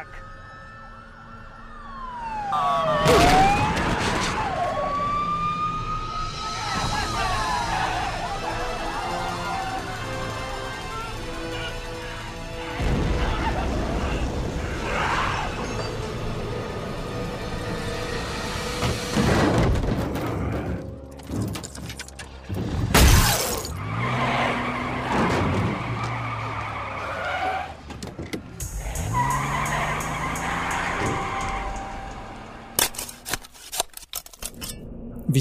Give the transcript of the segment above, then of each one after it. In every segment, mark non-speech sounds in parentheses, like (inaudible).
back.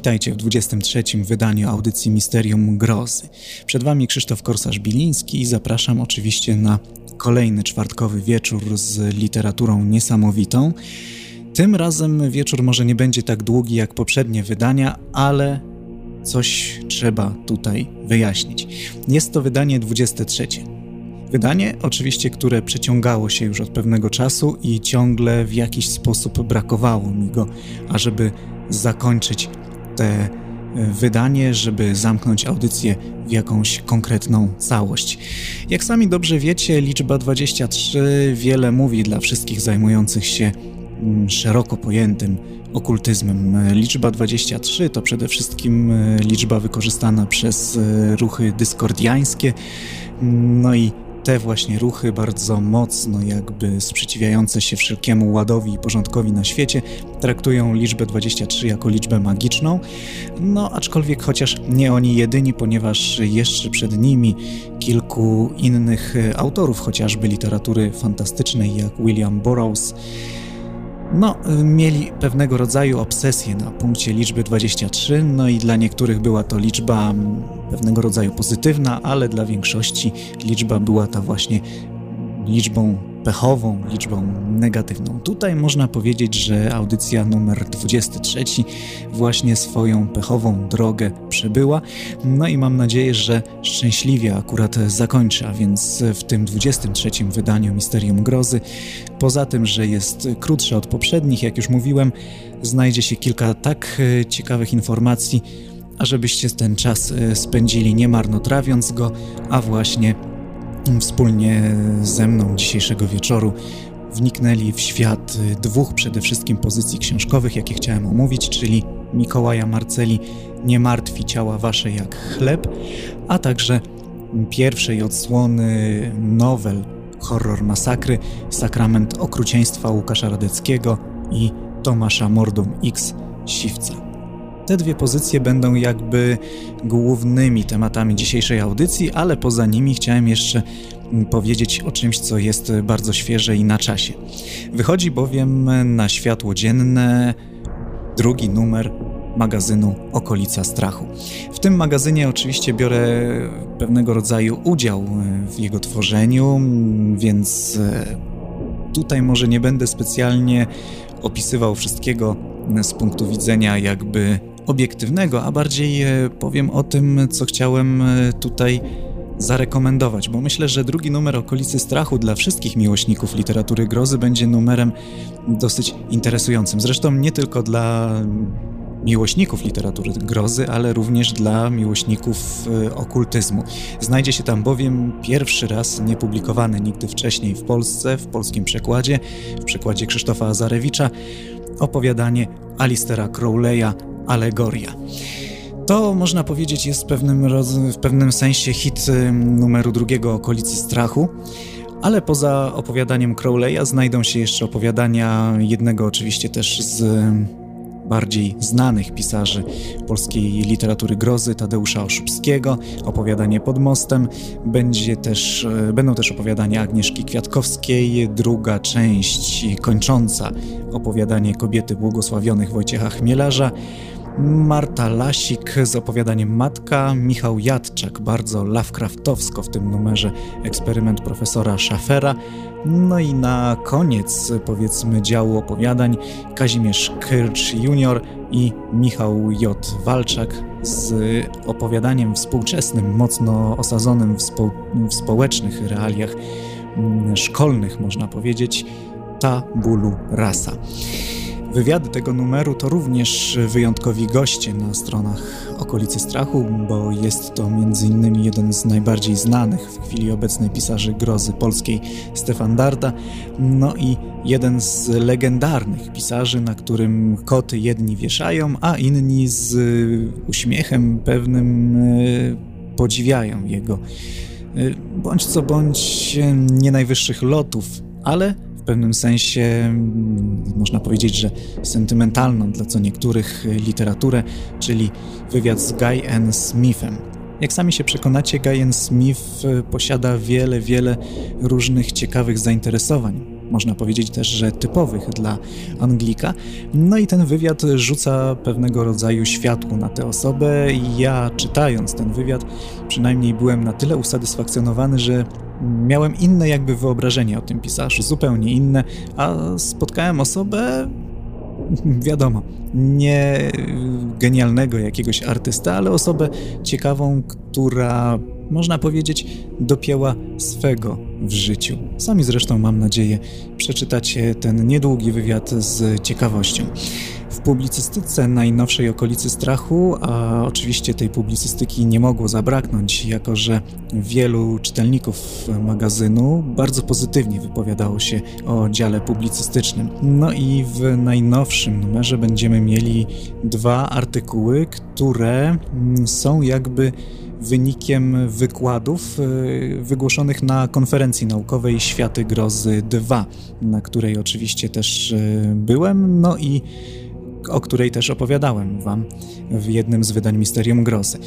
Witajcie w 23. wydaniu audycji Misterium Grozy. Przed Wami Krzysztof Korsarz-Biliński i zapraszam oczywiście na kolejny czwartkowy wieczór z literaturą niesamowitą. Tym razem wieczór może nie będzie tak długi jak poprzednie wydania, ale coś trzeba tutaj wyjaśnić. Jest to wydanie 23. Wydanie, oczywiście, które przeciągało się już od pewnego czasu i ciągle w jakiś sposób brakowało mi go, ażeby zakończyć te e, wydanie, żeby zamknąć audycję w jakąś konkretną całość. Jak sami dobrze wiecie, liczba 23 wiele mówi dla wszystkich zajmujących się mm, szeroko pojętym okultyzmem. Liczba 23 to przede wszystkim e, liczba wykorzystana przez e, ruchy dyskordiańskie, no i te właśnie ruchy bardzo mocno jakby sprzeciwiające się wszelkiemu ładowi i porządkowi na świecie traktują liczbę 23 jako liczbę magiczną, no aczkolwiek chociaż nie oni jedyni, ponieważ jeszcze przed nimi kilku innych autorów chociażby literatury fantastycznej jak William Burroughs, no, mieli pewnego rodzaju obsesję na punkcie liczby 23, no i dla niektórych była to liczba mm, pewnego rodzaju pozytywna, ale dla większości liczba była ta właśnie liczbą pechową, liczbą negatywną. Tutaj można powiedzieć, że audycja numer 23 właśnie swoją pechową drogę przebyła. No i mam nadzieję, że szczęśliwie akurat zakończy, a więc w tym 23 wydaniu Misterium Grozy, poza tym, że jest krótsze od poprzednich, jak już mówiłem, znajdzie się kilka tak e, ciekawych informacji, ażebyście ten czas e, spędzili nie marnotrawiąc go, a właśnie wspólnie ze mną dzisiejszego wieczoru wniknęli w świat dwóch przede wszystkim pozycji książkowych, jakie chciałem omówić, czyli Mikołaja Marceli Nie martwi ciała wasze jak chleb, a także pierwszej odsłony nowel Horror Masakry, Sakrament Okrucieństwa Łukasza Radeckiego i Tomasza Mordum X Siwca. Te dwie pozycje będą jakby głównymi tematami dzisiejszej audycji, ale poza nimi chciałem jeszcze mm, powiedzieć o czymś, co jest bardzo świeże i na czasie. Wychodzi bowiem na światło dzienne drugi numer magazynu Okolica Strachu. W tym magazynie oczywiście biorę pewnego rodzaju udział w jego tworzeniu, więc e, tutaj może nie będę specjalnie opisywał wszystkiego z punktu widzenia jakby obiektywnego, a bardziej e, powiem o tym, co chciałem e, tutaj zarekomendować, bo myślę, że drugi numer Okolicy Strachu dla wszystkich miłośników literatury grozy będzie numerem dosyć interesującym. Zresztą nie tylko dla miłośników literatury grozy, ale również dla miłośników e, okultyzmu. Znajdzie się tam bowiem pierwszy raz niepublikowany nigdy wcześniej w Polsce, w polskim przekładzie, w przekładzie Krzysztofa Azarewicza, opowiadanie Alistera Crowleya alegoria. To można powiedzieć jest w pewnym, w pewnym sensie hit numeru drugiego Okolicy Strachu, ale poza opowiadaniem Crowley'a znajdą się jeszcze opowiadania jednego oczywiście też z bardziej znanych pisarzy polskiej literatury grozy, Tadeusza Oszubskiego, opowiadanie pod mostem, będzie też, e, będą też opowiadania Agnieszki Kwiatkowskiej, druga część kończąca opowiadanie kobiety błogosławionych Wojciecha Chmielarza, Marta Lasik z opowiadaniem Matka, Michał Jadczak, bardzo Lovecraftowsko w tym numerze eksperyment profesora Schaffera. No i na koniec, powiedzmy, działu opowiadań Kazimierz Kyrcz Jr. i Michał J. Walczak z opowiadaniem współczesnym, mocno osadzonym w, spo w społecznych realiach mm, szkolnych, można powiedzieć, ta bólu rasa. Wywiady tego numeru to również wyjątkowi goście na stronach Okolicy Strachu, bo jest to m.in. jeden z najbardziej znanych w chwili obecnej pisarzy grozy polskiej Stefan Darda, no i jeden z legendarnych pisarzy, na którym koty jedni wieszają, a inni z uśmiechem pewnym e, podziwiają jego e, bądź co bądź nie najwyższych lotów, ale pewnym sensie mm, można powiedzieć, że sentymentalną dla co niektórych literaturę, czyli wywiad z Guy N. Smithem. Jak sami się przekonacie, Guy N. Smith e, posiada wiele, wiele różnych ciekawych zainteresowań można powiedzieć też, że typowych dla Anglika. No i ten wywiad rzuca pewnego rodzaju światło na tę osobę. Ja czytając ten wywiad, przynajmniej byłem na tyle usatysfakcjonowany, że miałem inne jakby wyobrażenie o tym pisarzu, zupełnie inne, a spotkałem osobę, wiadomo, nie genialnego jakiegoś artysta, ale osobę ciekawą, która można powiedzieć, dopięła swego w życiu. Sami zresztą, mam nadzieję, przeczytacie ten niedługi wywiad z ciekawością. W publicystyce najnowszej okolicy strachu, a oczywiście tej publicystyki nie mogło zabraknąć, jako że wielu czytelników magazynu bardzo pozytywnie wypowiadało się o dziale publicystycznym. No i w najnowszym numerze będziemy mieli dwa artykuły, które są jakby wynikiem wykładów e, wygłoszonych na konferencji naukowej Światy Grozy 2, na której oczywiście też e, byłem, no i o której też opowiadałem Wam w jednym z wydań Misterium Grozy. E,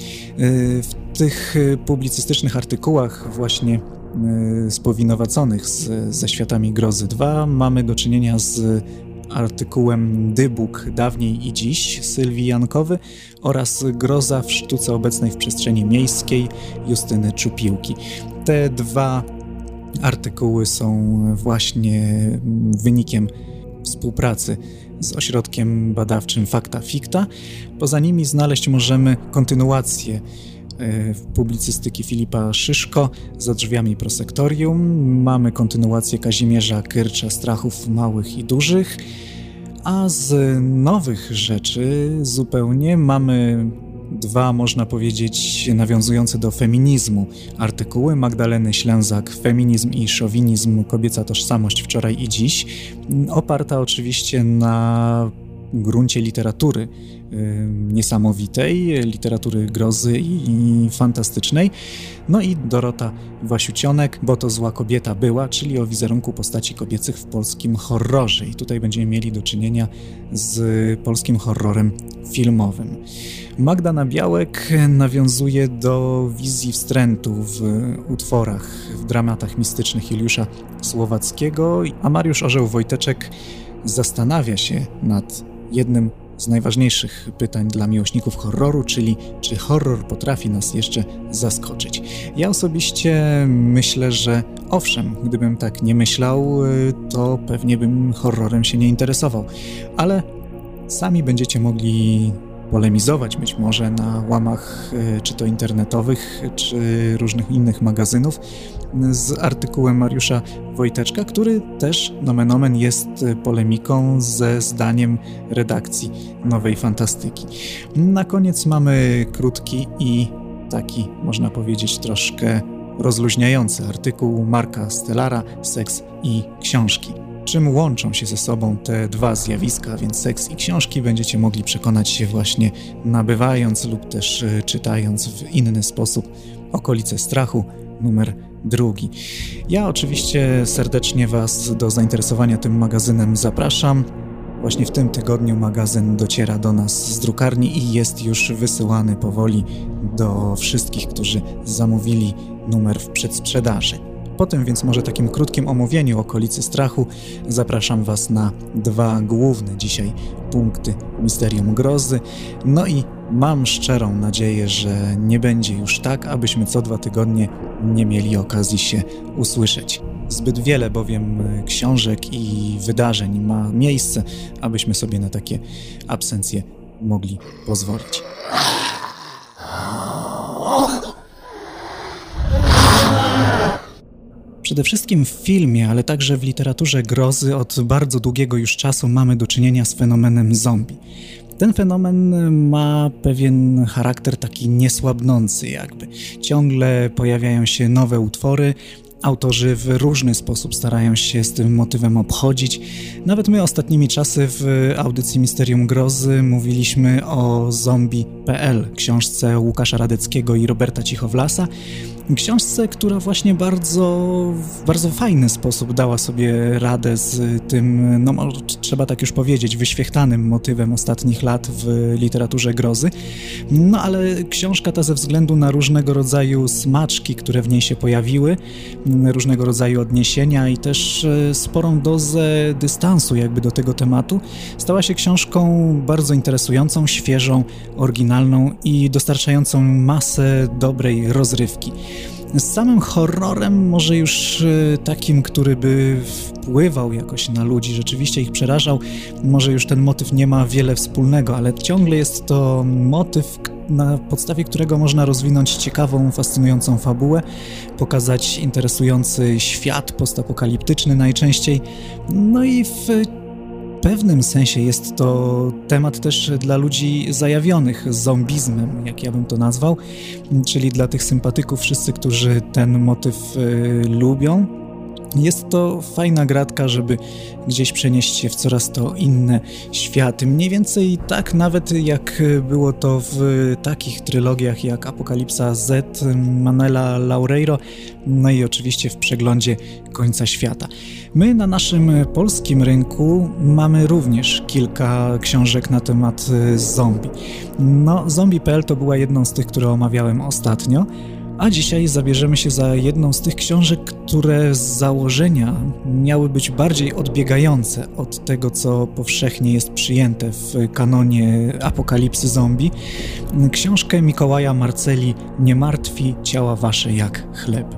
w tych publicystycznych artykułach właśnie spowinowaconych z, ze Światami Grozy 2 mamy do czynienia z artykułem Dybuk dawniej i dziś Sylwii Jankowy oraz Groza w sztuce obecnej w przestrzeni miejskiej Justyny Czupiłki. Te dwa artykuły są właśnie wynikiem współpracy z ośrodkiem badawczym Fakta Ficta. Poza nimi znaleźć możemy kontynuację publicystyki Filipa Szyszko za drzwiami prosektorium. Mamy kontynuację Kazimierza Kyrcza Strachów Małych i Dużych. A z nowych rzeczy zupełnie mamy dwa, można powiedzieć, nawiązujące do feminizmu artykuły Magdaleny Ślęzak Feminizm i szowinizm, kobieca tożsamość wczoraj i dziś, oparta oczywiście na gruncie literatury niesamowitej, literatury grozy i, fantastycznej. No i Dorota Wasiucionek, bo to zła kobieta była, czyli o wizerunku postaci kobiecych w polskim horrorze. I tutaj będziemy mieli do czynienia z polskim horrorem filmowym. Magda Nabiałek nawiązuje do wizji wstrętu w utworach, w dramatach mistycznych Juliusza Słowackiego, a Mariusz Orzeł Wojteczek zastanawia się nad jednym z najważniejszych pytań dla miłośników horroru, czyli czy horror potrafi nas jeszcze zaskoczyć. Ja osobiście myślę, że owszem, gdybym tak nie myślał, y, to pewnie bym horrorem się nie interesował, ale sami będziecie mogli polemizować być może na łamach e, czy to internetowych, czy różnych innych magazynów z artykułem Mariusza Wojteczka, który też nomen omen jest polemiką ze zdaniem redakcji Nowej Fantastyki. Na koniec mamy krótki i taki, można powiedzieć, troszkę rozluźniający artykuł Marka Stellara Seks i książki czym łączą się ze sobą te dwa zjawiska, więc seks i książki będziecie mogli przekonać się właśnie nabywając lub też e, czytając w inny sposób Okolice Strachu numer drugi. Ja oczywiście serdecznie Was do zainteresowania tym magazynem zapraszam. Właśnie w tym tygodniu magazyn dociera do nas z drukarni i jest już wysyłany powoli do wszystkich, którzy zamówili numer w przedsprzedaży. Po tym więc może takim krótkim omówieniu okolicy strachu zapraszam Was na dwa główne dzisiaj punkty Misterium Grozy. No i mam szczerą nadzieję, że nie będzie już tak, abyśmy co dwa tygodnie nie mieli okazji się usłyszeć. Zbyt wiele bowiem książek i wydarzeń ma miejsce, abyśmy sobie na takie absencje mogli pozwolić. Przede wszystkim w filmie, ale także w literaturze grozy od bardzo długiego już czasu mamy do czynienia z fenomenem zombie. Ten fenomen ma pewien charakter taki niesłabnący, jakby. Ciągle pojawiają się nowe utwory, Autorzy w różny sposób starają się z tym motywem obchodzić. Nawet my ostatnimi czasy w audycji Misterium Grozy mówiliśmy o zombie.pl, książce Łukasza Radeckiego i Roberta Cichowlasa, książce, która właśnie bardzo, w bardzo fajny sposób dała sobie radę z tym, no trzeba tak już powiedzieć, wyświechtanym motywem ostatnich lat w literaturze grozy. No ale książka ta ze względu na różnego rodzaju smaczki, które w niej się pojawiły, różnego rodzaju odniesienia i też e, sporą dozę dystansu jakby do tego tematu, stała się książką bardzo interesującą, świeżą, oryginalną i dostarczającą masę dobrej rozrywki. Z samym horrorem, może już e, takim, który by wpływał jakoś na ludzi, rzeczywiście ich przerażał, może już ten motyw nie ma wiele wspólnego, ale ciągle jest to motyw, na podstawie którego można rozwinąć ciekawą, fascynującą fabułę, pokazać interesujący świat postapokaliptyczny najczęściej, no i w pewnym sensie jest to temat też dla ludzi zajawionych zombizmem, jak ja bym to nazwał, czyli dla tych sympatyków, wszyscy, którzy ten motyw y, lubią. Jest to fajna gratka, żeby gdzieś przenieść się w coraz to inne światy. Mniej więcej tak nawet jak było to w takich trylogiach jak Apokalipsa Z Manuela Laureiro, no i oczywiście w przeglądzie końca świata. My na naszym polskim rynku mamy również kilka książek na temat zombie. No, zombie.pl to była jedną z tych, które omawiałem ostatnio. A dzisiaj zabierzemy się za jedną z tych książek, które z założenia miały być bardziej odbiegające od tego, co powszechnie jest przyjęte w kanonie apokalipsy zombie. Książkę Mikołaja Marceli Nie martwi ciała wasze jak chleb.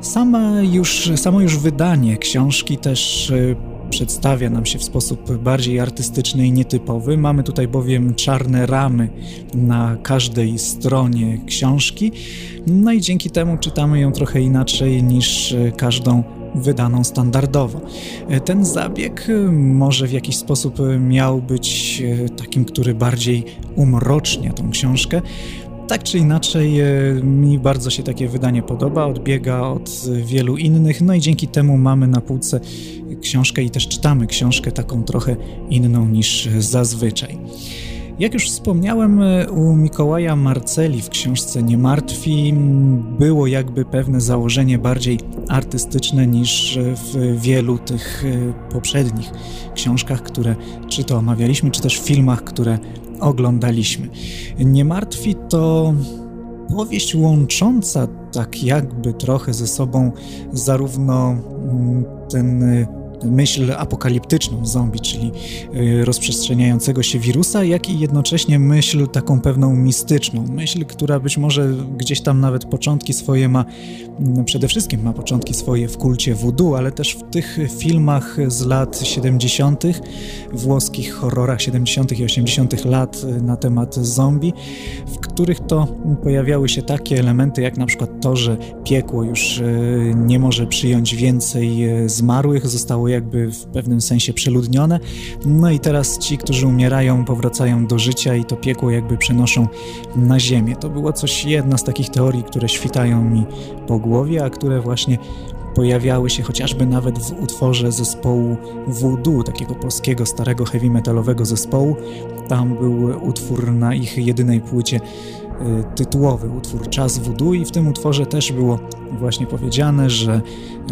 Sama już, samo już wydanie książki też przedstawia nam się w sposób bardziej artystyczny i nietypowy. Mamy tutaj bowiem czarne ramy na każdej stronie książki, no i dzięki temu czytamy ją trochę inaczej niż każdą wydaną standardowo. Ten zabieg może w jakiś sposób miał być takim, który bardziej umrocznia tą książkę, tak czy inaczej, e, mi bardzo się takie wydanie podoba, odbiega od wielu innych, no i dzięki temu mamy na półce książkę i też czytamy książkę taką trochę inną niż zazwyczaj. Jak już wspomniałem, e, u Mikołaja Marceli w książce Nie Martwi było jakby pewne założenie bardziej artystyczne niż w wielu tych e, poprzednich książkach, które czy to omawialiśmy, czy też filmach, które oglądaliśmy. Nie martwi to powieść łącząca tak jakby trochę ze sobą zarówno mm, ten myśl apokaliptyczną zombie, czyli y, rozprzestrzeniającego się wirusa, jak i jednocześnie myśl taką pewną mistyczną. Myśl, która być może gdzieś tam nawet początki swoje ma, mm, przede wszystkim ma początki swoje w kulcie voodoo, ale też w tych filmach z lat 70., włoskich horrorach 70. i 80. lat y, na temat zombie, w których to pojawiały się takie elementy, jak na przykład to, że piekło już y, nie może przyjąć więcej zmarłych, zostało jakby w pewnym sensie przeludnione. No i teraz ci, którzy umierają, powracają do życia i to piekło jakby przenoszą na ziemię. To było coś, jedna z takich teorii, które świtają mi po głowie, a które właśnie pojawiały się chociażby nawet w utworze zespołu Voodoo, takiego polskiego starego heavy metalowego zespołu. Tam był utwór na ich jedynej płycie tytułowy utwór Czas Voodoo i w tym utworze też było właśnie powiedziane, że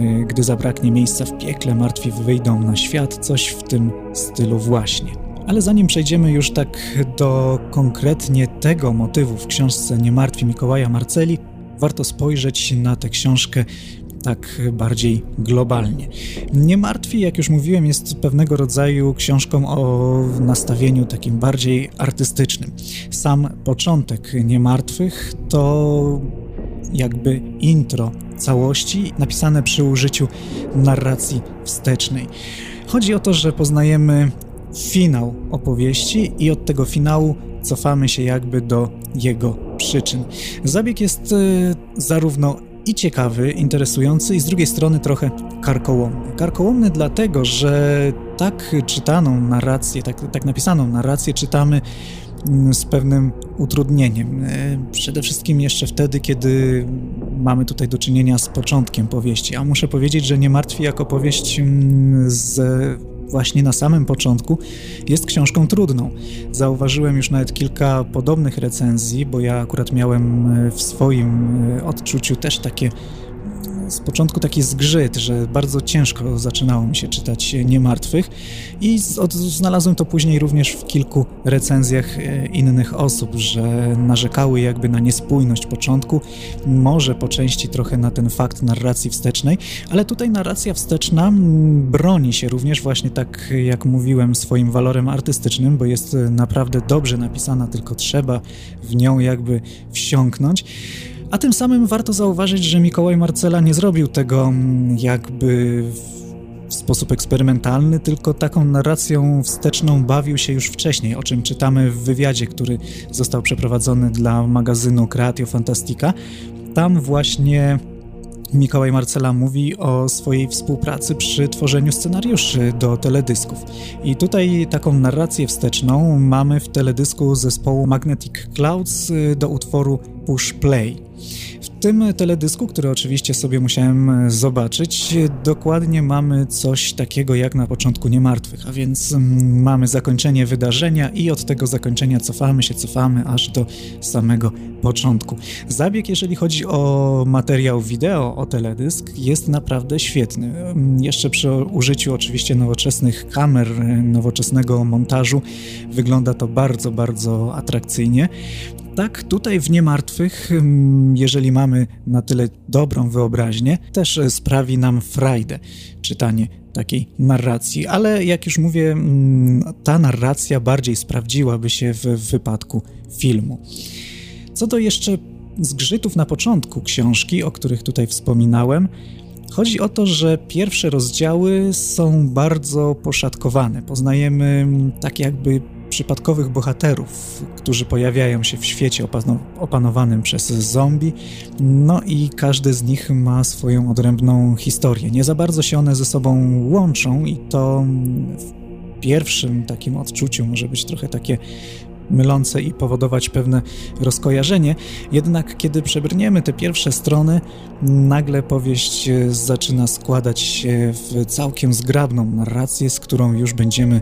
y, gdy zabraknie miejsca w piekle, martwi wyjdą na świat, coś w tym stylu właśnie. Ale zanim przejdziemy już tak do konkretnie tego motywu w książce Nie martwi Mikołaja Marceli, warto spojrzeć na tę książkę tak bardziej globalnie. Nie martwi, jak już mówiłem, jest pewnego rodzaju książką o nastawieniu takim bardziej artystycznym. Sam początek Niemartwych to jakby intro całości napisane przy użyciu narracji wstecznej. Chodzi o to, że poznajemy finał opowieści i od tego finału cofamy się jakby do jego przyczyn. Zabieg jest y, zarówno i ciekawy, interesujący, i z drugiej strony trochę karkołomny. Karkołomny dlatego, że tak czytaną narrację, tak, tak napisaną narrację czytamy mm, z pewnym utrudnieniem. E, przede wszystkim jeszcze wtedy, kiedy mamy tutaj do czynienia z początkiem powieści. A muszę powiedzieć, że Nie martwi jako powieść mm, z właśnie na samym początku jest książką trudną. Zauważyłem już nawet kilka podobnych recenzji, bo ja akurat miałem e, w swoim e, odczuciu też takie z początku taki zgrzyt, że bardzo ciężko zaczynało mi się czytać Niemartwych i znalazłem to później również w kilku recenzjach e, innych osób, że narzekały jakby na niespójność początku, może po części trochę na ten fakt narracji wstecznej, ale tutaj narracja wsteczna broni się również właśnie tak jak mówiłem swoim walorem artystycznym, bo jest naprawdę dobrze napisana, tylko trzeba w nią jakby wsiąknąć. A tym samym warto zauważyć, że Mikołaj Marcela nie zrobił tego mm, jakby w sposób eksperymentalny, tylko taką narracją wsteczną bawił się już wcześniej, o czym czytamy w wywiadzie, który został przeprowadzony dla magazynu Creatio Fantastica. Tam właśnie Mikołaj Marcela mówi o swojej współpracy przy tworzeniu scenariuszy do teledysków. I tutaj taką narrację wsteczną mamy w teledysku zespołu Magnetic Clouds y, do utworu Push Play tym teledysku, który oczywiście sobie musiałem e, zobaczyć, dokładnie mamy coś takiego jak na początku Niemartwych, a więc mm, mamy zakończenie wydarzenia i od tego zakończenia cofamy się, cofamy aż do samego początku. Zabieg, jeżeli chodzi o materiał wideo, o teledysk, jest naprawdę świetny. Mm, jeszcze przy użyciu oczywiście nowoczesnych kamer, e, nowoczesnego montażu wygląda to bardzo, bardzo atrakcyjnie. Tak, tutaj w Niemartwych, mm, jeżeli mamy na tyle dobrą wyobraźnię, też sprawi nam frajdę czytanie takiej narracji, ale jak już mówię, mm, ta narracja bardziej sprawdziłaby się w wypadku filmu. Co do jeszcze zgrzytów na początku książki, o których tutaj wspominałem, Chodzi o to, że pierwsze rozdziały są bardzo poszatkowane. Poznajemy tak jakby przypadkowych bohaterów, którzy pojawiają się w świecie opanowanym przez zombie, no i każdy z nich ma swoją odrębną historię. Nie za bardzo się one ze sobą łączą i to w pierwszym takim odczuciu może być trochę takie mylące i powodować pewne rozkojarzenie. Jednak kiedy przebrniemy te pierwsze strony, nagle powieść zaczyna składać się w całkiem zgrabną narrację, z którą już będziemy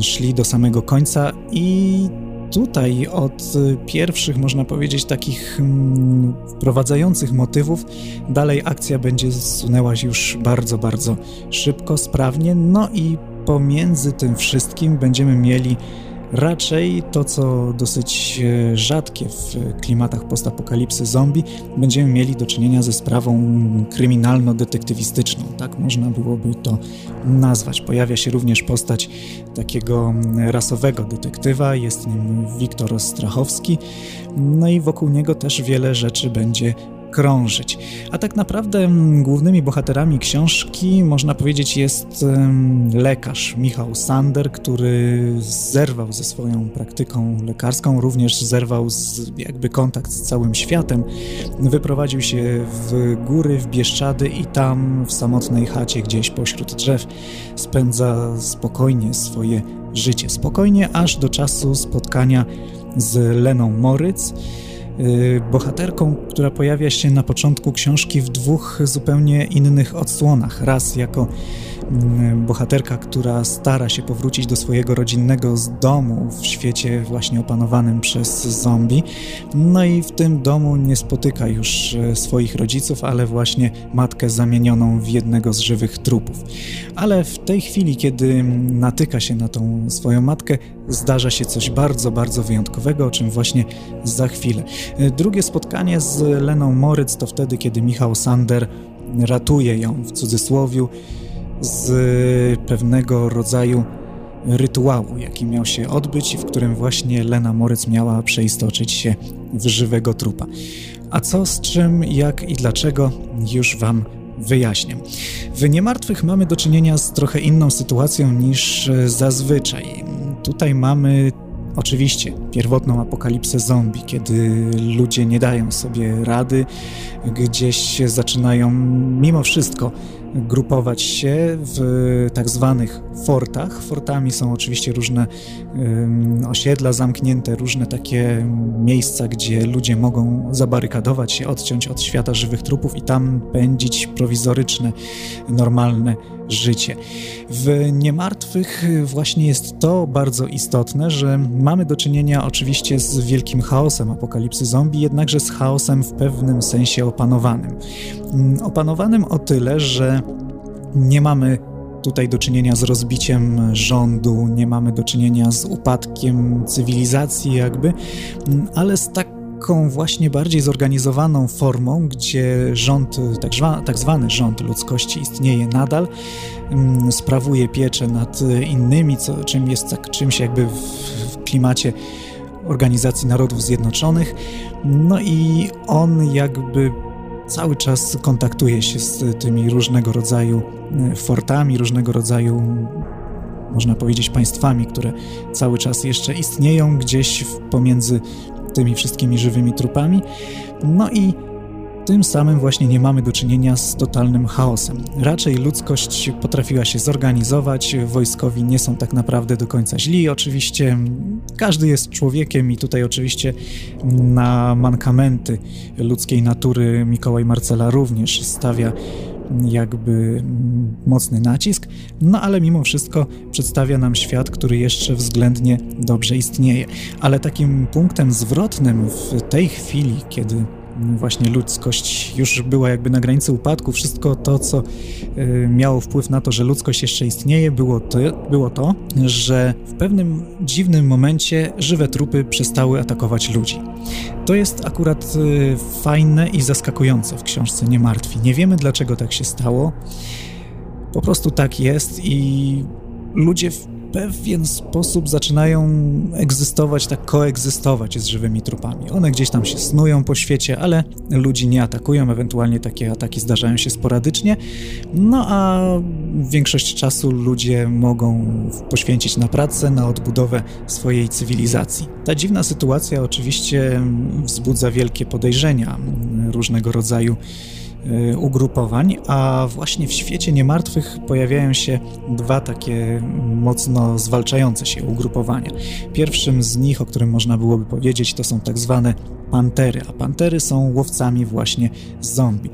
szli do samego końca i tutaj od pierwszych, można powiedzieć, takich mm, wprowadzających motywów, dalej akcja będzie zsunęła się już bardzo, bardzo szybko, sprawnie, no i pomiędzy tym wszystkim będziemy mieli Raczej to, co dosyć e, rzadkie w klimatach postapokalipsy zombie, będziemy mieli do czynienia ze sprawą kryminalno-detektywistyczną, tak można byłoby to nazwać. Pojawia się również postać takiego rasowego detektywa, jest nim Wiktor Strachowski, no i wokół niego też wiele rzeczy będzie krążyć. A tak naprawdę mm, głównymi bohaterami książki, można powiedzieć, jest lekarz Michał Sander, który zerwał ze swoją praktyką lekarską, również zerwał z, jakby kontakt z całym światem. Wyprowadził się w góry, w Bieszczady i tam w samotnej chacie gdzieś pośród drzew spędza spokojnie swoje życie. Spokojnie aż do czasu spotkania z Leną Moryc, bohaterką, która pojawia się na początku książki w dwóch zupełnie innych odsłonach. Raz jako bohaterka, która stara się powrócić do swojego rodzinnego domu w świecie właśnie opanowanym przez zombie. No i w tym domu nie spotyka już e, swoich rodziców, ale właśnie matkę zamienioną w jednego z żywych trupów. Ale w tej chwili, kiedy natyka się na tą swoją matkę, zdarza się coś bardzo, bardzo wyjątkowego, o czym właśnie za chwilę. E, drugie spotkanie z Leną Moryc to wtedy, kiedy Michał Sander ratuje ją w cudzysłowiu z pewnego rodzaju rytuału, jaki miał się odbyć i w którym właśnie Lena Moryc miała przeistoczyć się w żywego trupa. A co z czym, jak i dlaczego już Wam wyjaśnię. W Niemartwych mamy do czynienia z trochę inną sytuacją niż zazwyczaj. Tutaj mamy oczywiście pierwotną apokalipsę zombie, kiedy ludzie nie dają sobie rady, gdzieś zaczynają mimo wszystko grupować się w tak zwanych fortach. Fortami są oczywiście różne osiedla zamknięte, różne takie miejsca, gdzie ludzie mogą zabarykadować się, odciąć od świata żywych trupów i tam pędzić prowizoryczne, normalne życie. W niemartwych właśnie jest to bardzo istotne, że mamy do czynienia oczywiście z wielkim chaosem apokalipsy zombie, jednakże z chaosem w pewnym sensie opanowanym. Mm, opanowanym o tyle, że nie mamy tutaj do czynienia z rozbiciem rządu, nie mamy do czynienia z upadkiem cywilizacji, jakby, mm, ale z taką właśnie bardziej zorganizowaną formą, gdzie rząd, tak, tak zwany rząd ludzkości istnieje nadal, mm, sprawuje pieczę nad innymi, co, czym jest tak, czymś jakby w, w klimacie Organizacji Narodów Zjednoczonych. No i on jakby cały czas kontaktuje się z tymi różnego rodzaju e, fortami, różnego rodzaju, można powiedzieć, państwami, które cały czas jeszcze istnieją gdzieś pomiędzy tymi wszystkimi żywymi trupami. No i tym samym właśnie nie mamy do czynienia z totalnym chaosem. Raczej ludzkość potrafiła się zorganizować, wojskowi nie są tak naprawdę do końca źli. Oczywiście każdy jest człowiekiem i tutaj oczywiście na mankamenty ludzkiej natury Mikołaj Marcela również stawia jakby mocny nacisk, no ale mimo wszystko przedstawia nam świat, który jeszcze względnie dobrze istnieje. Ale takim punktem zwrotnym w tej chwili, kiedy właśnie ludzkość już była jakby na granicy upadku. Wszystko to, co y, miało wpływ na to, że ludzkość jeszcze istnieje, było to, było to, że w pewnym dziwnym momencie żywe trupy przestały atakować ludzi. To jest akurat y, fajne i zaskakujące w książce Nie Martwi. Nie wiemy, dlaczego tak się stało. Po prostu tak jest i ludzie pewien sposób zaczynają egzystować, tak koegzystować z żywymi trupami. One gdzieś tam się snują po świecie, ale ludzi nie atakują, ewentualnie takie ataki zdarzają się sporadycznie, no a większość czasu ludzie mogą poświęcić na pracę, na odbudowę swojej cywilizacji. Ta dziwna sytuacja oczywiście wzbudza wielkie podejrzenia różnego rodzaju ugrupowań, a właśnie w świecie niemartwych pojawiają się dwa takie mocno zwalczające się ugrupowania. Pierwszym z nich, o którym można byłoby powiedzieć, to są tak zwane pantery, a pantery są łowcami właśnie zombie.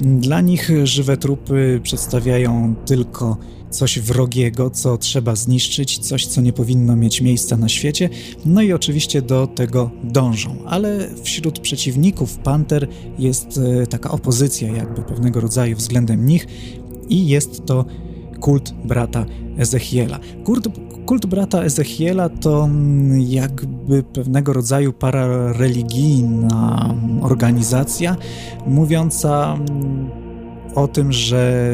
Dla nich żywe trupy przedstawiają tylko coś wrogiego, co trzeba zniszczyć, coś, co nie powinno mieć miejsca na świecie, no i oczywiście do tego dążą. Ale wśród przeciwników Panter jest e, taka opozycja, jakby pewnego rodzaju względem nich, i jest to kult brata Ezechiela. Kult, kult brata Ezechiela to mm, jakby pewnego rodzaju parareligijna organizacja mówiąca mm, o tym, że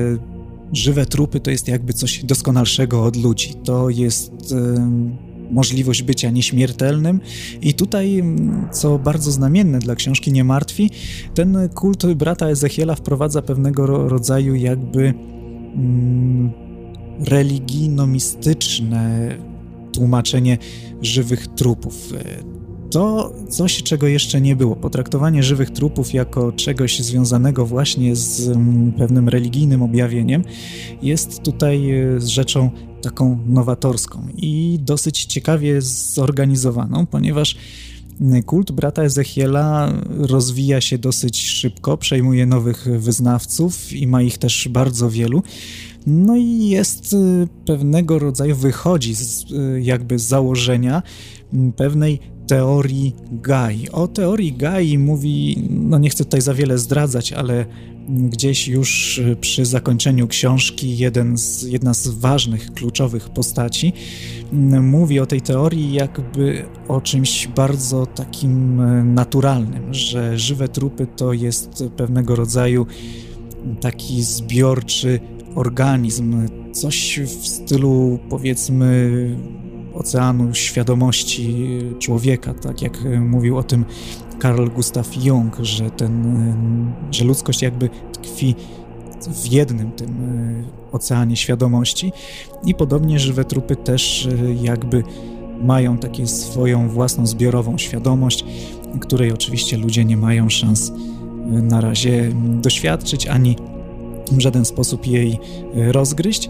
żywe trupy to jest jakby coś doskonalszego od ludzi. To jest możliwość bycia nieśmiertelnym i tutaj, co bardzo znamienne dla książki Nie Martwi, ten kult brata Ezechiela wprowadza pewnego rodzaju jakby mm, religijno-mistyczne tłumaczenie żywych trupów to coś, czego jeszcze nie było. Potraktowanie żywych trupów jako czegoś związanego właśnie z mm, pewnym religijnym objawieniem jest tutaj e, rzeczą taką nowatorską i dosyć ciekawie zorganizowaną, ponieważ mm, kult brata Ezechiela rozwija się dosyć szybko, przejmuje nowych wyznawców i ma ich też bardzo wielu. No i jest e, pewnego rodzaju, wychodzi z, e, jakby z założenia pewnej teorii Gai. O teorii Gai mówi, no nie chcę tutaj za wiele zdradzać, ale gdzieś już przy zakończeniu książki jeden z, jedna z ważnych, kluczowych postaci mówi o tej teorii jakby o czymś bardzo takim naturalnym, że żywe trupy to jest pewnego rodzaju taki zbiorczy organizm, coś w stylu powiedzmy oceanu świadomości człowieka, tak jak mówił o tym Carl Gustav Jung, że, ten, że ludzkość jakby tkwi w jednym tym e, oceanie świadomości i podobnie żywe trupy też e, jakby mają takie swoją własną zbiorową świadomość, której oczywiście ludzie nie mają szans na razie doświadczyć ani w żaden sposób jej rozgryźć.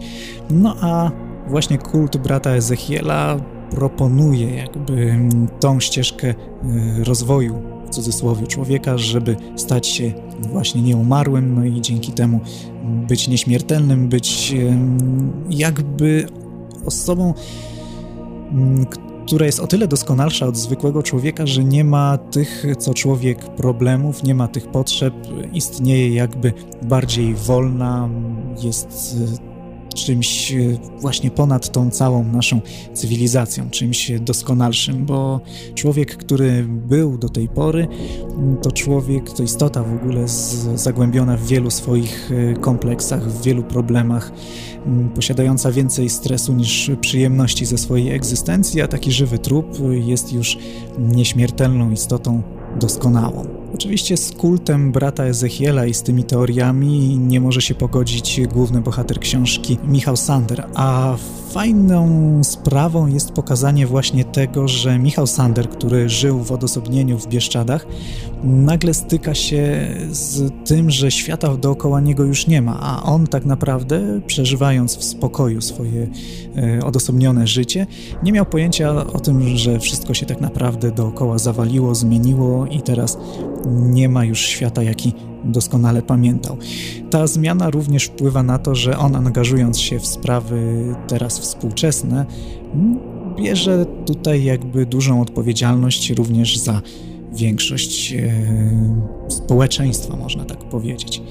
No a właśnie kult brata Ezechiela proponuje jakby tą ścieżkę e, rozwoju w cudzysłowie człowieka, żeby stać się właśnie nieumarłym, no i dzięki temu być nieśmiertelnym, być jakby osobą, która jest o tyle doskonalsza od zwykłego człowieka, że nie ma tych, co człowiek, problemów, nie ma tych potrzeb, istnieje jakby bardziej wolna, jest czymś e, właśnie ponad tą całą naszą cywilizacją, czymś doskonalszym, bo człowiek, który był do tej pory, to człowiek, to istota w ogóle zagłębiona w wielu swoich e, kompleksach, w wielu problemach, posiadająca więcej stresu niż przyjemności ze swojej egzystencji, a taki żywy trup jest już nieśmiertelną istotą doskonałą. Oczywiście z kultem brata Ezechiela i z tymi teoriami nie może się pogodzić główny bohater książki Michał Sander, a fajną sprawą jest pokazanie właśnie tego, że Michał Sander, który żył w odosobnieniu w Bieszczadach, nagle styka się z tym, że świata dookoła niego już nie ma, a on tak naprawdę, przeżywając w spokoju swoje e, odosobnione życie, nie miał pojęcia o tym, że wszystko się tak naprawdę dookoła zawaliło, zmieniło i teraz nie ma już świata, jaki doskonale pamiętał. Ta zmiana również wpływa na to, że on angażując się w sprawy teraz współczesne, bierze tutaj jakby dużą odpowiedzialność również za większość e, społeczeństwa, można tak powiedzieć.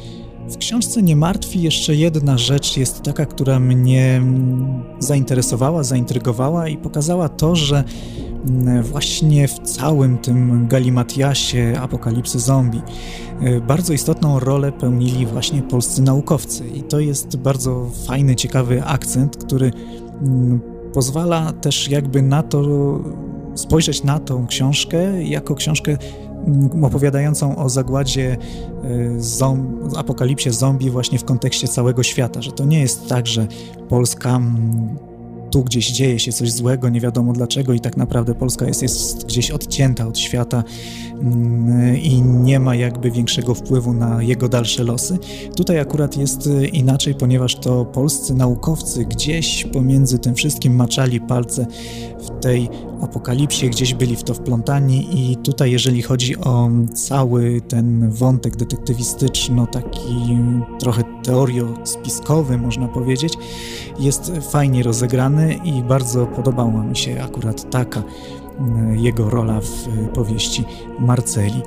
W książce nie martwi jeszcze jedna rzecz, jest taka, która mnie zainteresowała, zaintrygowała i pokazała to, że właśnie w całym tym galimatiasie apokalipsy zombie e, bardzo istotną rolę pełnili właśnie polscy naukowcy. I to jest bardzo fajny, ciekawy akcent, który pozwala też jakby na to spojrzeć na tą książkę jako książkę opowiadającą o zagładzie e, zom, apokalipsie zombie właśnie w kontekście całego świata, że to nie jest tak, że Polska tu gdzieś dzieje się coś złego, nie wiadomo dlaczego i tak naprawdę Polska jest, jest gdzieś odcięta od świata mm, i nie ma jakby większego wpływu na jego dalsze losy. Tutaj akurat jest y, inaczej, ponieważ to polscy naukowcy gdzieś pomiędzy tym wszystkim maczali palce w tej apokalipsie, gdzieś byli w to wplątani i tutaj jeżeli chodzi o cały ten wątek detektywistyczno, taki trochę teorio-spiskowy można powiedzieć, jest fajnie rozegrany i bardzo podobała mi się akurat taka mm, jego rola w powieści Marceli.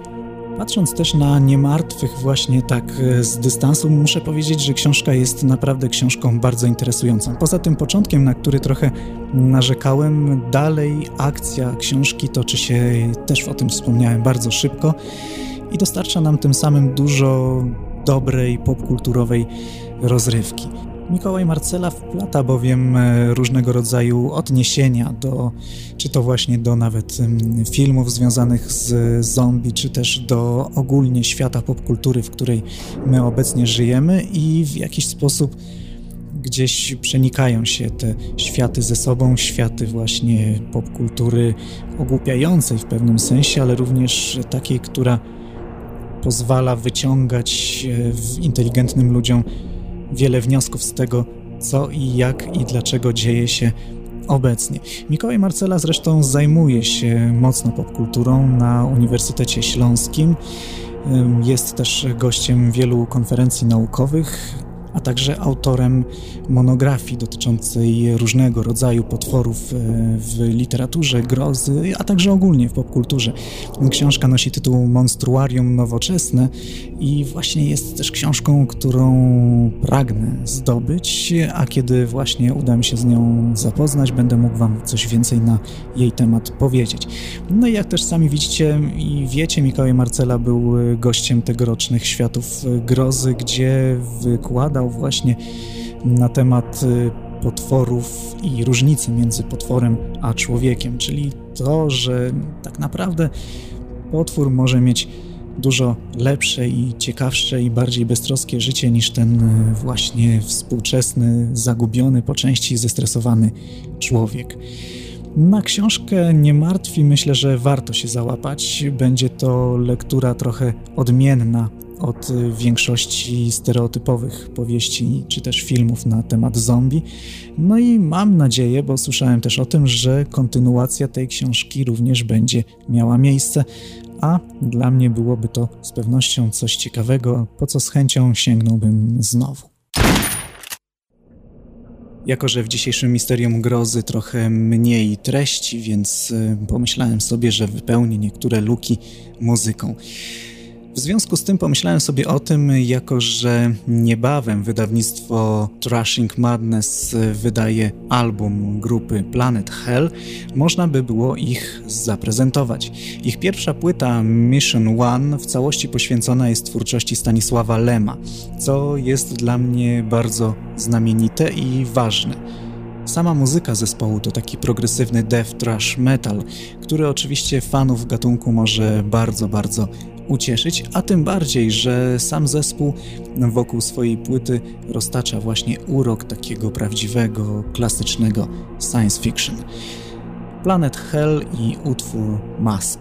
Patrząc też na niemartwych właśnie tak e, z dystansu, muszę powiedzieć, że książka jest naprawdę książką bardzo interesującą. Poza tym początkiem, na który trochę narzekałem, dalej akcja książki toczy się, też o tym wspomniałem, bardzo szybko i dostarcza nam tym samym dużo dobrej popkulturowej rozrywki. Mikołaj Marcela wplata bowiem e, różnego rodzaju odniesienia do, czy to właśnie do nawet filmów związanych z zombie, czy też do ogólnie świata popkultury, w której my obecnie żyjemy i w jakiś sposób gdzieś przenikają się te światy ze sobą, światy właśnie popkultury ogłupiającej w pewnym sensie, ale również takiej, która pozwala wyciągać e, w inteligentnym ludziom wiele wniosków z tego, co i jak i dlaczego dzieje się obecnie. Mikołaj Marcela zresztą zajmuje się mocno popkulturą na Uniwersytecie Śląskim. Jest też gościem wielu konferencji naukowych, a także autorem monografii dotyczącej różnego rodzaju potworów e, w literaturze, grozy, a także ogólnie w popkulturze. Książka nosi tytuł Monstruarium Nowoczesne i właśnie jest też książką, którą pragnę zdobyć, a kiedy właśnie uda mi się z nią zapoznać, będę mógł Wam coś więcej na jej temat powiedzieć. No i jak też sami widzicie i wiecie, Mikołaj Marcela był gościem tegorocznych Światów Grozy, gdzie wykładał właśnie na temat y, potworów i różnicy między potworem a człowiekiem, czyli to, że tak naprawdę potwór może mieć dużo lepsze i ciekawsze i bardziej beztroskie życie niż ten y, właśnie współczesny, zagubiony, po części zestresowany człowiek. Na książkę nie martwi, myślę, że warto się załapać. Będzie to lektura trochę odmienna od większości stereotypowych powieści czy też filmów na temat zombie. No i mam nadzieję, bo słyszałem też o tym, że kontynuacja tej książki również będzie miała miejsce, a dla mnie byłoby to z pewnością coś ciekawego, po co z chęcią sięgnąłbym znowu. Jako, że w dzisiejszym Misterium Grozy trochę mniej treści, więc y, pomyślałem sobie, że wypełnię niektóre luki muzyką. W związku z tym pomyślałem sobie o tym, jako że niebawem wydawnictwo Trashing Madness wydaje album grupy Planet Hell, można by było ich zaprezentować. Ich pierwsza płyta Mission One w całości poświęcona jest twórczości Stanisława Lema, co jest dla mnie bardzo znamienite i ważne. Sama muzyka zespołu to taki progresywny death thrash metal, który oczywiście fanów gatunku może bardzo, bardzo ucieszyć, a tym bardziej, że sam zespół wokół swojej płyty roztacza właśnie urok takiego prawdziwego, klasycznego science fiction. Planet Hell i utwór Mask.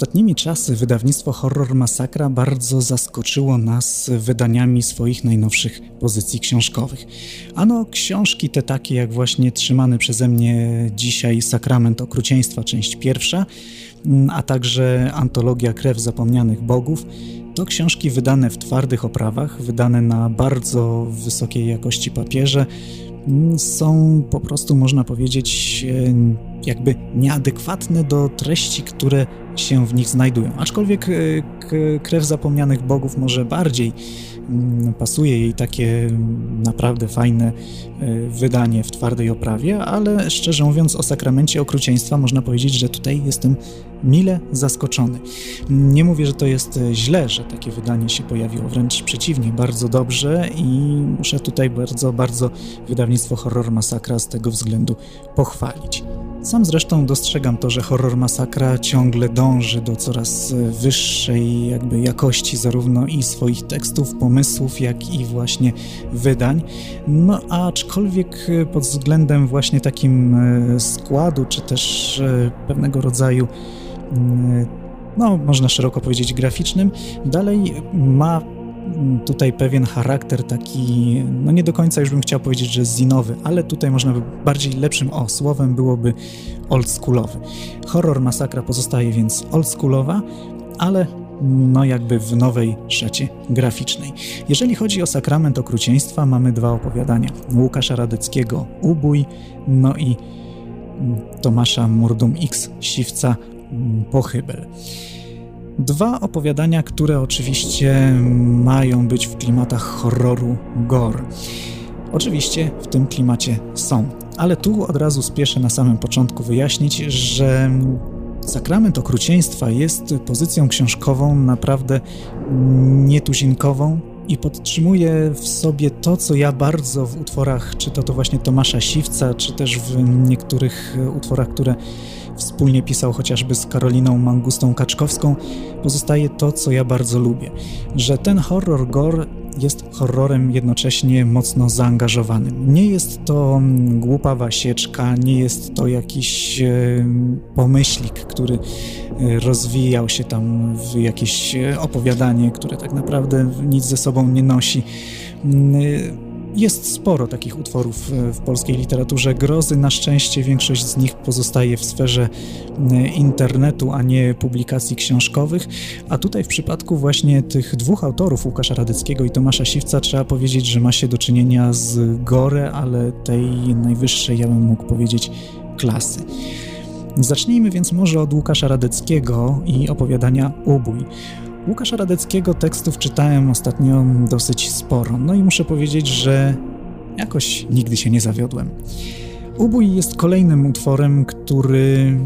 Ostatnimi czasy wydawnictwo Horror Masakra bardzo zaskoczyło nas wydaniami swoich najnowszych pozycji książkowych. Ano książki te takie jak właśnie trzymany przeze mnie dzisiaj Sakrament Okrucieństwa, część pierwsza, a także antologia Krew Zapomnianych Bogów, to książki wydane w twardych oprawach, wydane na bardzo wysokiej jakości papierze, są po prostu, można powiedzieć, e, jakby nieadekwatne do treści, które się w nich znajdują. Aczkolwiek e, krew zapomnianych bogów może bardziej mm, pasuje jej takie naprawdę fajne e, wydanie w twardej oprawie, ale szczerze mówiąc o sakramencie okrucieństwa można powiedzieć, że tutaj jestem mile zaskoczony. Nie mówię, że to jest źle, że takie wydanie się pojawiło, wręcz przeciwnie, bardzo dobrze i muszę tutaj bardzo, bardzo wydawnictwo Horror Masakra z tego względu pochwalić. Sam zresztą dostrzegam to, że horror masakra ciągle dąży do coraz wyższej jakby jakości zarówno i swoich tekstów, pomysłów, jak i właśnie wydań. No aczkolwiek pod względem właśnie takim e, składu, czy też e, pewnego rodzaju no, można szeroko powiedzieć graficznym, dalej ma tutaj pewien charakter taki, no nie do końca już bym chciał powiedzieć, że zinowy, ale tutaj można by bardziej lepszym o słowem byłoby oldschoolowy. Horror Masakra pozostaje więc oldschoolowa, ale no jakby w nowej szacie graficznej. Jeżeli chodzi o sakrament okrucieństwa, mamy dwa opowiadania. Łukasza Radeckiego Ubój, no i Tomasza Mordum X Siwca Pochybel. Dwa opowiadania, które oczywiście mają być w klimatach horroru gore. Oczywiście w tym klimacie są, ale tu od razu spieszę na samym początku wyjaśnić, że Sakrament Okrucieństwa jest pozycją książkową naprawdę nietuzinkową i podtrzymuje w sobie to, co ja bardzo w utworach, czy to to właśnie Tomasza Siwca, czy też w niektórych utworach, które wspólnie pisał chociażby z Karoliną Mangustą Kaczkowską, pozostaje to, co ja bardzo lubię, że ten horror gore jest horrorem jednocześnie mocno zaangażowanym. Nie jest to mm, głupawa sieczka, nie jest to jakiś e, pomyślik, który e, rozwijał się tam w jakieś e, opowiadanie, które tak naprawdę nic ze sobą nie nosi mm, jest sporo takich utworów e, w polskiej literaturze grozy. Na szczęście większość z nich pozostaje w sferze e, internetu, a nie publikacji książkowych. A tutaj w przypadku właśnie tych dwóch autorów, Łukasza Radyckiego i Tomasza Siwca, trzeba powiedzieć, że ma się do czynienia z gore, ale tej najwyższej, ja bym mógł powiedzieć, klasy. Zacznijmy więc może od Łukasza Radeckiego i opowiadania Ubój. Łukasza Radeckiego tekstów czytałem ostatnio dosyć sporo, no i muszę powiedzieć, że jakoś nigdy się nie zawiodłem. Ubój jest kolejnym utworem, który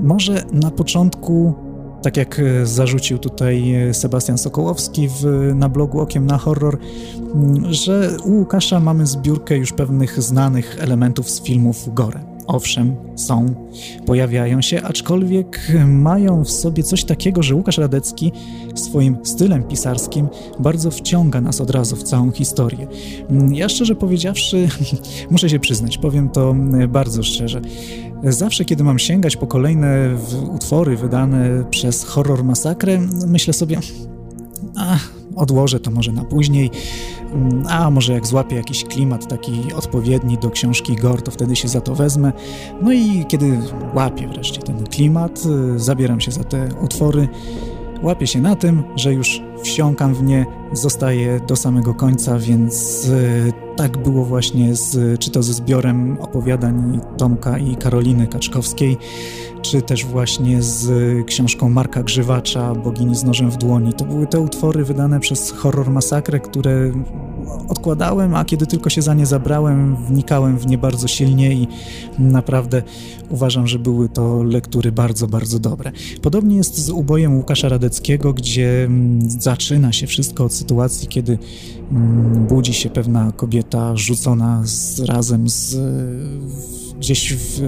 może na początku, tak jak zarzucił tutaj Sebastian Sokołowski w, na blogu Okiem na Horror, że u Łukasza mamy zbiórkę już pewnych znanych elementów z filmów Gore. Owszem, są, pojawiają się, aczkolwiek mają w sobie coś takiego, że Łukasz Radecki swoim stylem pisarskim bardzo wciąga nas od razu w całą historię. Ja szczerze powiedziawszy, (laughs) muszę się przyznać, powiem to bardzo szczerze. Zawsze, kiedy mam sięgać po kolejne utwory wydane przez Horror Masakrę, myślę sobie, a odłożę to może na później, mm, a może jak złapię jakiś klimat taki odpowiedni do książki Gore, to wtedy się za to wezmę. No i kiedy łapię wreszcie ten klimat, y, zabieram się za te utwory, łapię się na tym, że już wsiąkam w nie, zostaję do samego końca, więc y, tak było właśnie z, czy to ze zbiorem opowiadań Tomka i Karoliny Kaczkowskiej, czy też właśnie z książką Marka Grzywacza, Bogini z nożem w dłoni. To były te utwory wydane przez Horror Masakrę, które odkładałem, a kiedy tylko się za nie zabrałem, wnikałem w nie bardzo silnie i naprawdę uważam, że były to lektury bardzo, bardzo dobre. Podobnie jest z ubojem Łukasza Radeckiego, gdzie mm, zaczyna się wszystko od sytuacji, kiedy mm, budzi się pewna kobieta rzucona z, razem z gdzieś w,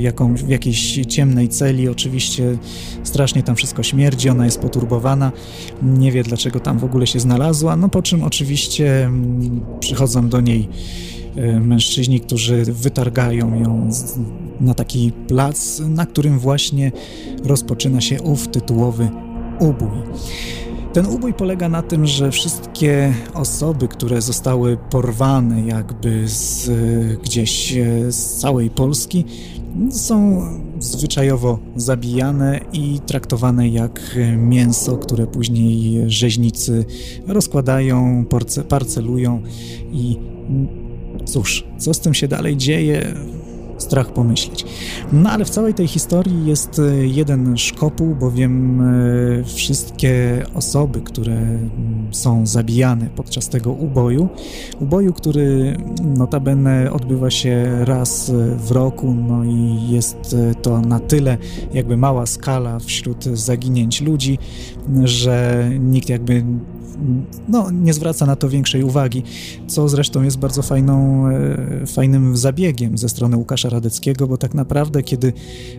jaką, w jakiejś ciemnej celi, oczywiście strasznie tam wszystko śmierdzi, ona jest poturbowana, nie wie dlaczego tam w ogóle się znalazła, no po czym oczywiście mm, przychodzą do niej mężczyźni, którzy wytargają ją na taki plac, na którym właśnie rozpoczyna się ów tytułowy ubój. Ten ubój polega na tym, że wszystkie osoby, które zostały porwane jakby z, gdzieś z całej Polski, są zwyczajowo zabijane i traktowane jak mięso, które później rzeźnicy rozkładają, parcelują i cóż, co z tym się dalej dzieje, strach pomyśleć. No ale w całej tej historii jest e, jeden szkopuł, bowiem e, wszystkie osoby, które mm, są zabijane podczas tego uboju, uboju, który notabene odbywa się raz e, w roku, no i jest to na tyle jakby mała skala wśród zaginięć ludzi, że nikt jakby no, nie zwraca na to większej uwagi, co zresztą jest bardzo fajną, e, fajnym zabiegiem ze strony Łukasza Radeckiego, bo tak naprawdę, kiedy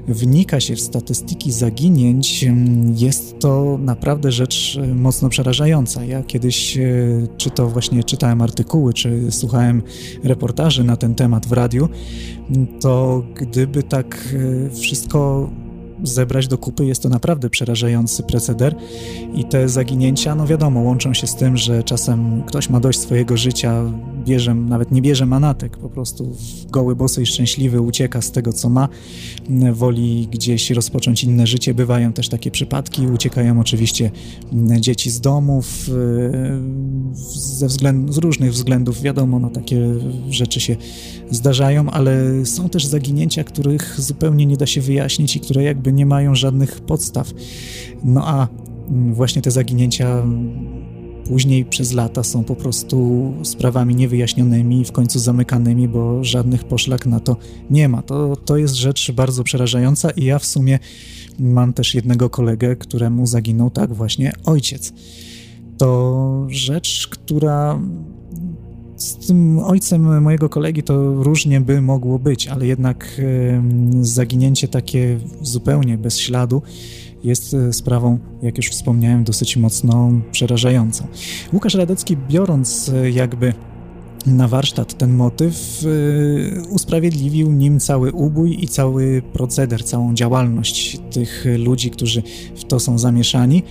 wnika się w statystyki zaginięć, jest to naprawdę rzecz e, mocno przerażająca. Ja kiedyś, e, czy to właśnie czytałem artykuły, czy słuchałem reportaży na ten temat w radiu, to gdyby tak wszystko zebrać do kupy. Jest to naprawdę przerażający preceder i te zaginięcia, no wiadomo, łączą się z tym, że czasem ktoś ma dość swojego życia, bierze, nawet nie bierze manatek, po prostu goły, bosy i szczęśliwy ucieka z tego, co ma, woli gdzieś rozpocząć inne życie. Bywają też takie przypadki, uciekają oczywiście dzieci z domów, e, ze z różnych względów, wiadomo, no takie rzeczy się zdarzają, ale są też zaginięcia, których zupełnie nie da się wyjaśnić i które jakby nie mają żadnych podstaw. No a właśnie te zaginięcia później przez lata są po prostu sprawami niewyjaśnionymi i w końcu zamykanymi, bo żadnych poszlak na to nie ma. To, to jest rzecz bardzo przerażająca i ja w sumie mam też jednego kolegę, któremu zaginął tak właśnie ojciec. To rzecz, która z tym ojcem mojego kolegi to różnie by mogło być, ale jednak zaginięcie takie zupełnie bez śladu jest e, sprawą, jak już wspomniałem, dosyć mocno przerażającą. Łukasz Radecki, biorąc e, jakby na warsztat ten motyw, e, usprawiedliwił nim cały ubój i cały proceder, całą działalność tych ludzi, którzy w to są zamieszani.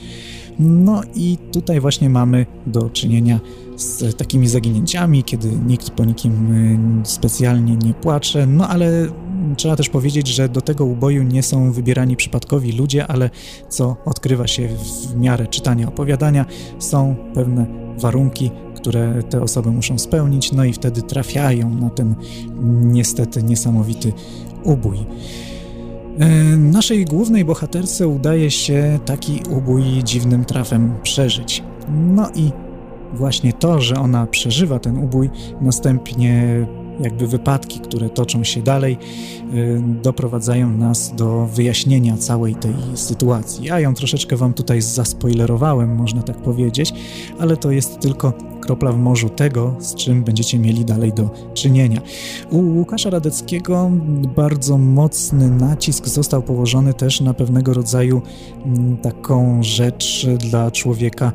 No i tutaj właśnie mamy do czynienia z takimi zaginięciami, kiedy nikt po nikim specjalnie nie płacze, no ale trzeba też powiedzieć, że do tego uboju nie są wybierani przypadkowi ludzie, ale co odkrywa się w miarę czytania opowiadania, są pewne warunki, które te osoby muszą spełnić, no i wtedy trafiają na ten niestety niesamowity ubój. E, naszej głównej bohaterce udaje się taki ubój dziwnym trafem przeżyć. No i właśnie to, że ona przeżywa ten ubój, następnie jakby wypadki, które toczą się dalej, y, doprowadzają nas do wyjaśnienia całej tej sytuacji. Ja ją troszeczkę wam tutaj zaspoilerowałem, można tak powiedzieć, ale to jest tylko kropla w morzu tego, z czym będziecie mieli dalej do czynienia. U Łukasza Radeckiego bardzo mocny nacisk został położony też na pewnego rodzaju mm, taką rzecz dla człowieka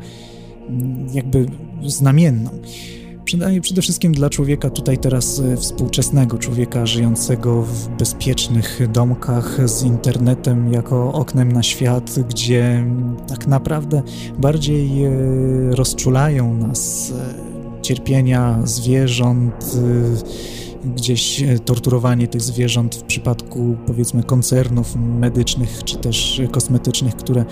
mm, jakby znamienną przede wszystkim dla człowieka tutaj teraz e, współczesnego, człowieka żyjącego w bezpiecznych domkach z internetem jako oknem na świat, gdzie tak naprawdę bardziej e, rozczulają nas e, cierpienia zwierząt, gdzieś e, torturowanie tych zwierząt w przypadku powiedzmy koncernów medycznych czy też kosmetycznych, które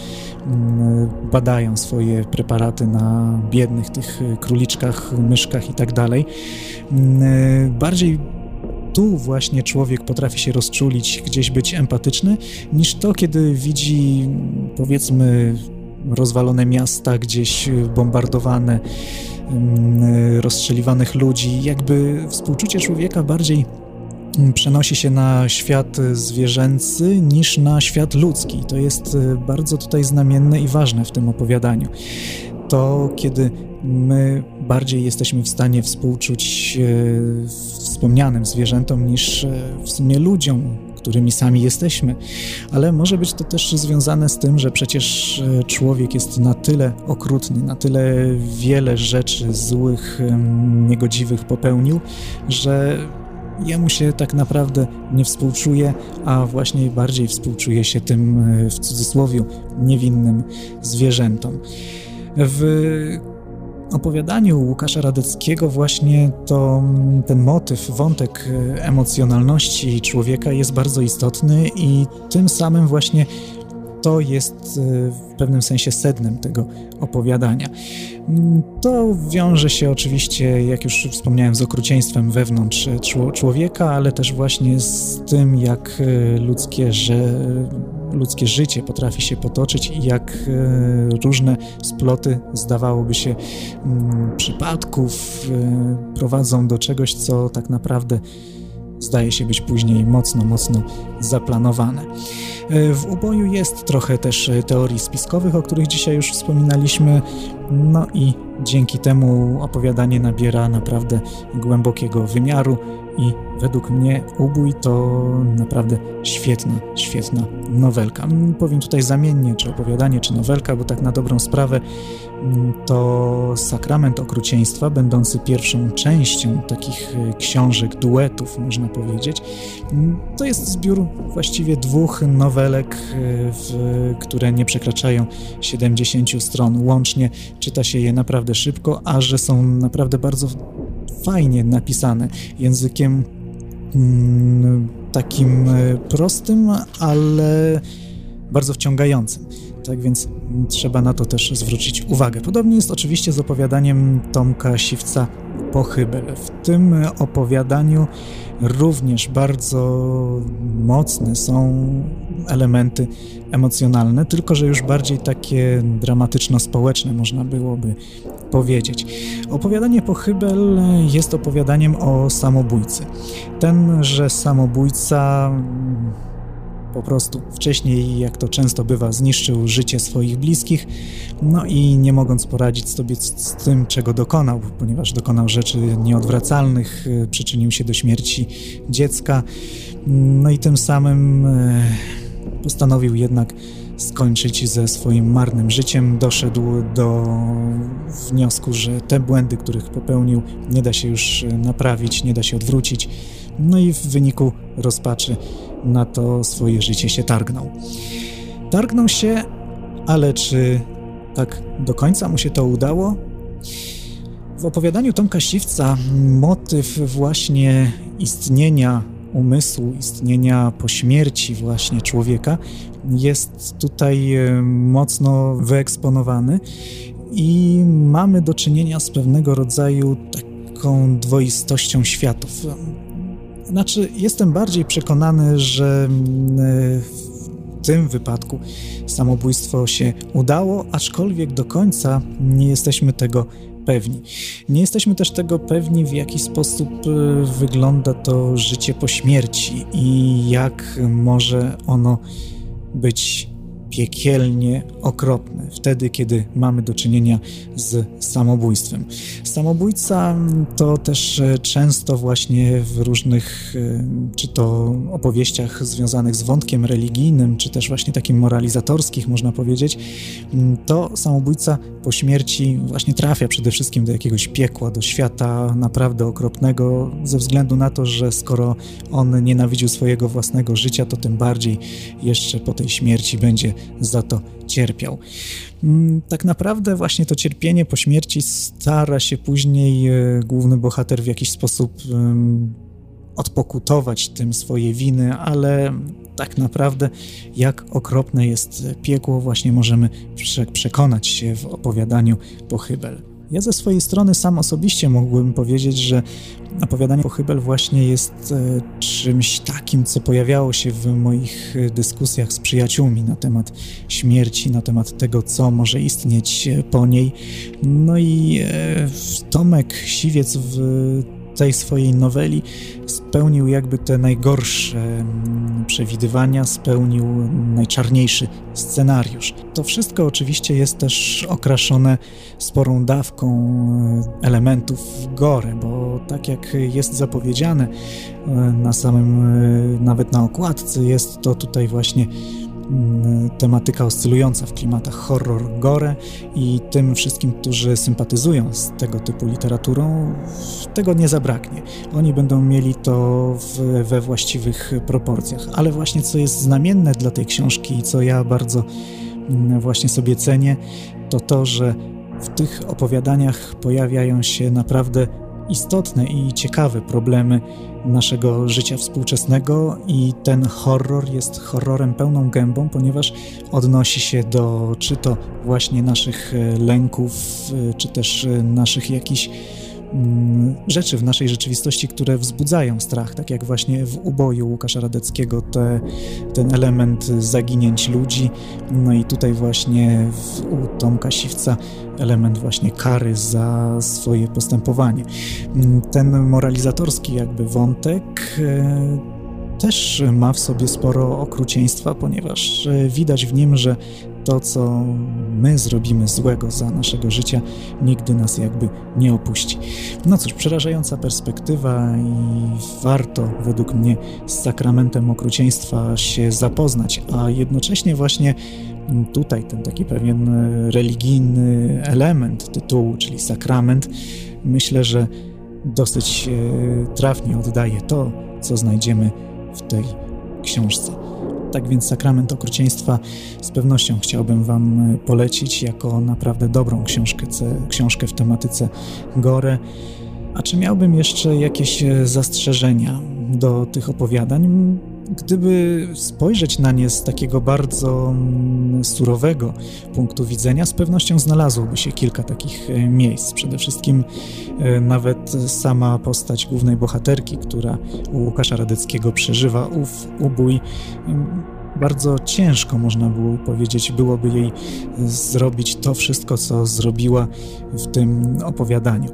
mm, badają swoje preparaty na biednych tych e, króliczkach, myszkach i tak dalej. Mm, e, bardziej tu właśnie człowiek potrafi się rozczulić, gdzieś być empatyczny, niż to, kiedy widzi powiedzmy rozwalone miasta, gdzieś bombardowane, rozstrzeliwanych ludzi. Jakby współczucie człowieka bardziej mm, przenosi się na świat zwierzęcy niż na świat ludzki. To jest e, bardzo tutaj znamienne i ważne w tym opowiadaniu. To, kiedy my bardziej jesteśmy w stanie współczuć e, wspomnianym zwierzętom niż e, w sumie ludziom, którymi sami jesteśmy, ale może być to też związane z tym, że przecież e, człowiek jest na tyle okrutny, na tyle wiele rzeczy złych, niegodziwych popełnił, że jemu się tak naprawdę nie współczuje, a właśnie bardziej współczuje się tym e, w cudzysłowie niewinnym zwierzętom. W opowiadaniu Łukasza Radeckiego właśnie to ten motyw, wątek e, emocjonalności człowieka jest bardzo istotny i tym samym właśnie to jest e, w pewnym sensie sednem tego opowiadania. Mm, to wiąże się oczywiście, jak już wspomniałem, z okrucieństwem wewnątrz człowieka, ale też właśnie z tym, jak e, ludzkie, że ludzkie życie potrafi się potoczyć i jak e, różne sploty, zdawałoby się, mm, przypadków prowadzą do czegoś, co tak naprawdę zdaje się być później mocno, mocno zaplanowane. E, w uboju jest trochę też e, teorii spiskowych, o których dzisiaj już wspominaliśmy, no i dzięki temu opowiadanie nabiera naprawdę głębokiego wymiaru i według mnie Ubój to naprawdę świetna, świetna nowelka. Mm, powiem tutaj zamiennie, czy opowiadanie, czy nowelka, bo tak na dobrą sprawę mm, to Sakrament Okrucieństwa, będący pierwszą częścią takich e, książek, duetów, można powiedzieć. Mm, to jest zbiór właściwie dwóch nowelek, w, które nie przekraczają 70 stron. Łącznie czyta się je naprawdę szybko, a że są naprawdę bardzo fajnie napisane językiem mm, takim e, prostym, ale bardzo wciągającym. Tak więc trzeba na to też zwrócić uwagę. Podobnie jest oczywiście z opowiadaniem Tomka Siwca Pochybel. W tym opowiadaniu również bardzo mocne są elementy emocjonalne, tylko że już bardziej takie dramatyczno-społeczne, można byłoby powiedzieć. Opowiadanie Pochybel jest opowiadaniem o samobójcy. Tenże samobójca po prostu wcześniej, jak to często bywa, zniszczył życie swoich bliskich, no i nie mogąc poradzić sobie z tym, czego dokonał, ponieważ dokonał rzeczy nieodwracalnych, y, przyczynił się do śmierci dziecka, no i tym samym y, postanowił jednak skończyć ze swoim marnym życiem, doszedł do wniosku, że te błędy, których popełnił, nie da się już naprawić, nie da się odwrócić. No i w wyniku rozpaczy na to swoje życie się targnął. Targnął się, ale czy tak do końca mu się to udało? W opowiadaniu Tomka Siwca motyw właśnie istnienia umysłu, istnienia po śmierci właśnie człowieka jest tutaj e, mocno wyeksponowany i mamy do czynienia z pewnego rodzaju taką dwoistością światów. Znaczy, jestem bardziej przekonany, że mm, e, w tym wypadku samobójstwo się udało, aczkolwiek do końca nie jesteśmy tego pewni. Nie jesteśmy też tego pewni, w jaki sposób e, wygląda to życie po śmierci i jak może ono być piekielnie okropne, wtedy, kiedy mamy do czynienia z samobójstwem. Samobójca to też e, często właśnie w różnych, e, czy to opowieściach związanych z wątkiem religijnym, czy też właśnie takim moralizatorskich, można powiedzieć, to samobójca po śmierci właśnie trafia przede wszystkim do jakiegoś piekła, do świata naprawdę okropnego, ze względu na to, że skoro on nienawidził swojego własnego życia, to tym bardziej jeszcze po tej śmierci będzie za to cierpiał. Mm, tak naprawdę właśnie to cierpienie po śmierci stara się później e, główny bohater w jakiś sposób odpokutować tym swoje winy, ale tak naprawdę jak okropne jest piekło właśnie możemy przekonać się w opowiadaniu Pochybel. Ja ze swojej strony sam osobiście mógłbym powiedzieć, że opowiadanie Pochybel właśnie jest e, czymś takim, co pojawiało się w moich dyskusjach z przyjaciółmi na temat śmierci, na temat tego, co może istnieć po niej. No i e, Tomek Siwiec w tej swojej noweli spełnił jakby te najgorsze mm, przewidywania, spełnił najczarniejszy scenariusz. To wszystko oczywiście jest też okraszone sporą dawką e, elementów gore, bo tak jak jest zapowiedziane e, na samym, e, nawet na okładce, jest to tutaj właśnie tematyka oscylująca w klimatach horror, gore i tym wszystkim, którzy sympatyzują z tego typu literaturą, tego nie zabraknie. Oni będą mieli to w, we właściwych proporcjach. Ale właśnie co jest znamienne dla tej książki i co ja bardzo mm, właśnie sobie cenię, to to, że w tych opowiadaniach pojawiają się naprawdę istotne i ciekawe problemy naszego życia współczesnego i ten horror jest horrorem pełną gębą, ponieważ odnosi się do czy to właśnie naszych e, lęków, e, czy też e, naszych jakichś rzeczy w naszej rzeczywistości, które wzbudzają strach, tak jak właśnie w uboju Łukasza Radeckiego te, ten element zaginięć ludzi, no i tutaj właśnie w, u Tomka Siwca element właśnie kary za swoje postępowanie. Mm, ten moralizatorski jakby wątek e, też ma w sobie sporo okrucieństwa, ponieważ e, widać w nim, że to, co my zrobimy złego za naszego życia, nigdy nas jakby nie opuści. No cóż, przerażająca perspektywa i warto według mnie z sakramentem okrucieństwa się zapoznać, a jednocześnie właśnie tutaj ten taki pewien religijny element tytułu, czyli sakrament, myślę, że dosyć e, trafnie oddaje to, co znajdziemy w tej książce. Tak więc Sakrament Okrucieństwa z pewnością chciałbym Wam e, polecić jako naprawdę dobrą książkę, książkę w tematyce gore. A czy miałbym jeszcze jakieś e, zastrzeżenia do tych opowiadań? Gdyby spojrzeć na nie z takiego bardzo mm, surowego punktu widzenia, z pewnością znalazłoby się kilka takich e, miejsc. Przede wszystkim e, nawet sama postać głównej bohaterki, która u Łukasza Radeckiego przeżywa ów ubój, bardzo ciężko, można było powiedzieć, byłoby jej zrobić to wszystko, co zrobiła w tym opowiadaniu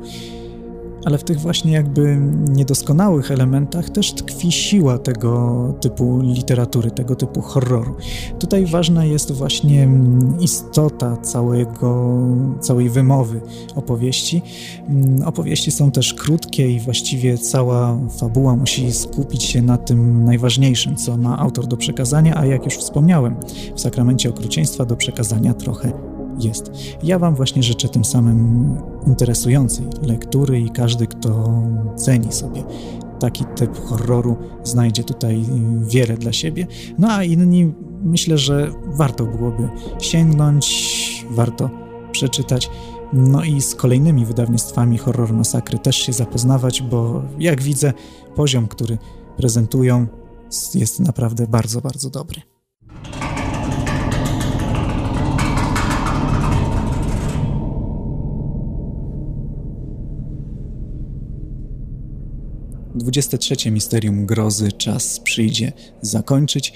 ale w tych właśnie jakby niedoskonałych elementach też tkwi siła tego typu literatury, tego typu horroru. Tutaj ważna jest właśnie istota całego, całej wymowy opowieści. Opowieści są też krótkie i właściwie cała fabuła musi skupić się na tym najważniejszym, co ma autor do przekazania, a jak już wspomniałem, w Sakramencie Okrucieństwa do przekazania trochę jest. Ja Wam właśnie życzę tym samym interesującej lektury i każdy, kto ceni sobie taki typ horroru, znajdzie tutaj wiele dla siebie. No a inni myślę, że warto byłoby sięgnąć, warto przeczytać. No i z kolejnymi wydawnictwami Horror Masakry też się zapoznawać, bo jak widzę, poziom, który prezentują, jest naprawdę bardzo, bardzo dobry. 23 Misterium Grozy czas przyjdzie zakończyć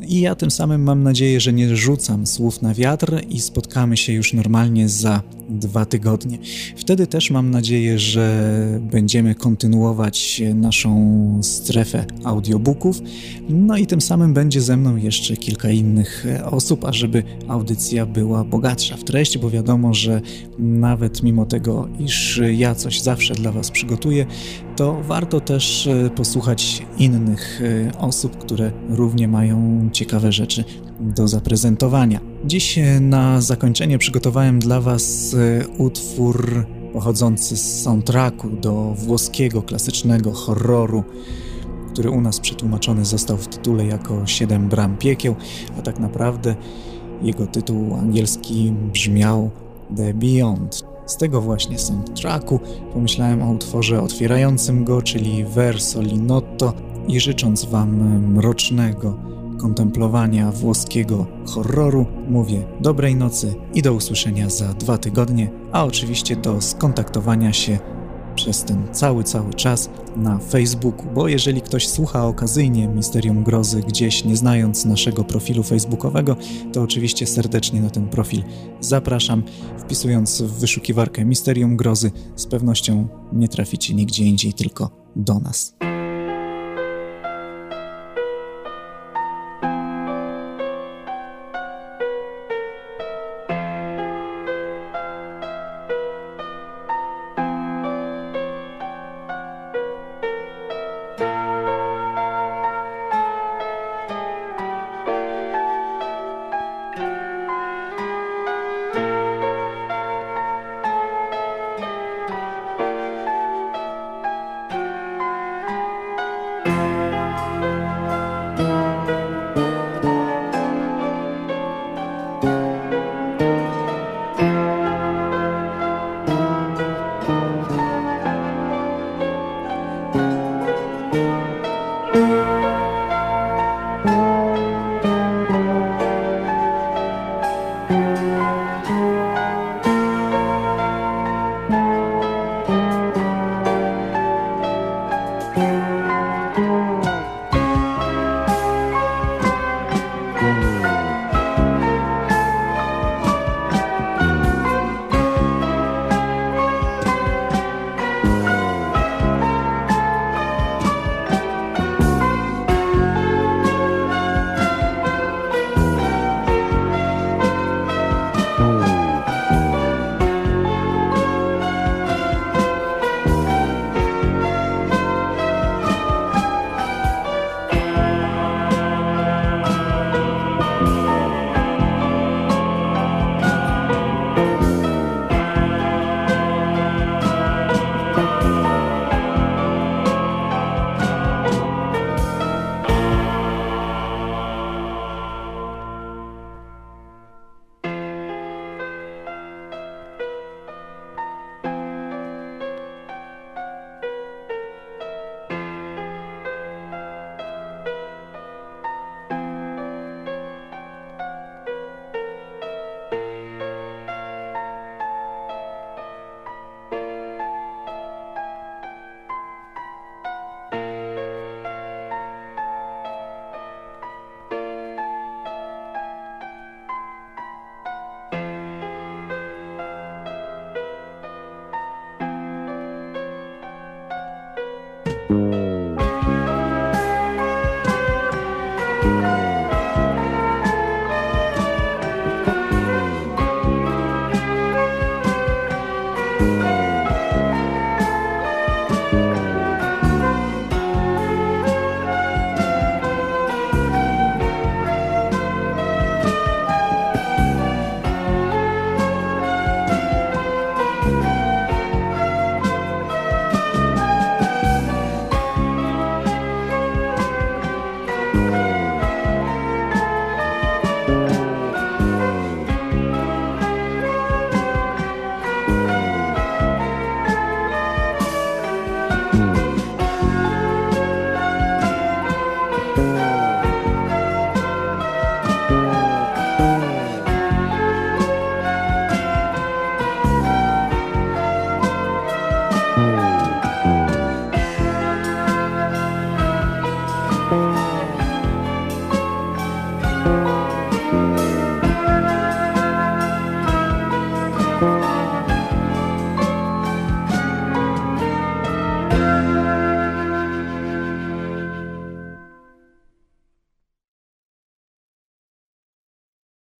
i ja tym samym mam nadzieję, że nie rzucam słów na wiatr i spotkamy się już normalnie za dwa tygodnie. Wtedy też mam nadzieję, że będziemy kontynuować naszą strefę audiobooków, no i tym samym będzie ze mną jeszcze kilka innych osób, ażeby audycja była bogatsza w treść, bo wiadomo, że nawet mimo tego, iż ja coś zawsze dla Was przygotuję, to warto też e, posłuchać innych e, osób, które równie mają ciekawe rzeczy do zaprezentowania. Dziś e, na zakończenie przygotowałem dla Was utwór pochodzący z soundtracku do włoskiego klasycznego horroru, który u nas przetłumaczony został w tytule jako Siedem bram piekieł, a tak naprawdę jego tytuł angielski brzmiał The Beyond. Z tego właśnie soundtracku pomyślałem o utworze otwierającym go, czyli Verso Linotto i życząc Wam mrocznego kontemplowania włoskiego horroru, mówię dobrej nocy i do usłyszenia za dwa tygodnie, a oczywiście do skontaktowania się przez ten cały, cały czas na Facebooku, bo jeżeli ktoś słucha okazyjnie Misterium Grozy gdzieś nie znając naszego profilu facebookowego, to oczywiście serdecznie na ten profil zapraszam. Wpisując w wyszukiwarkę Misterium Grozy z pewnością nie traficie nigdzie indziej, tylko do nas.